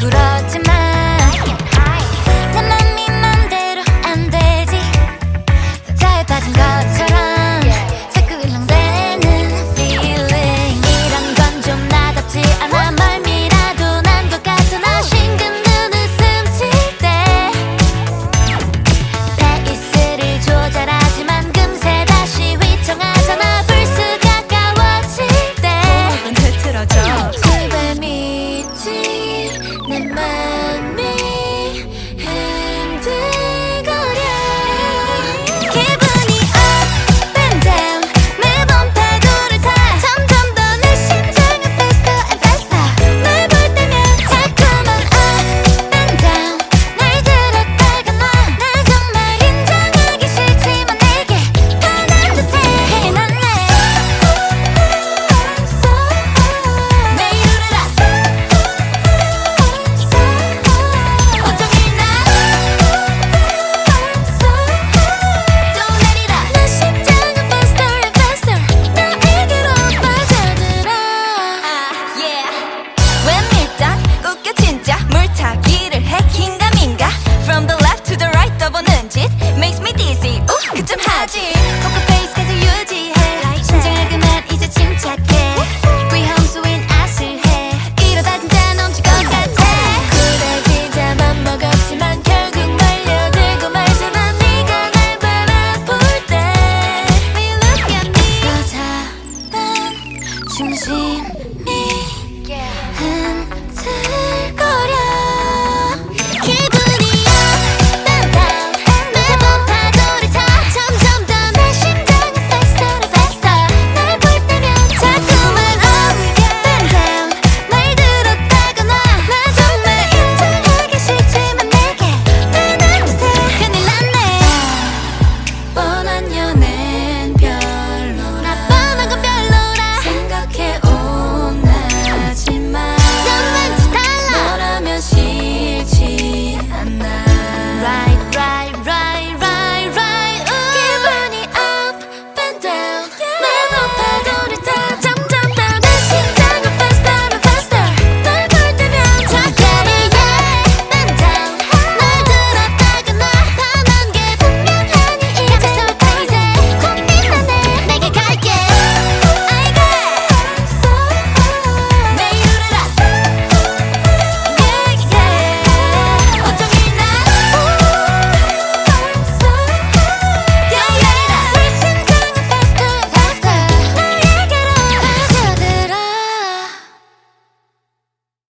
차갑게 굴었지만 星星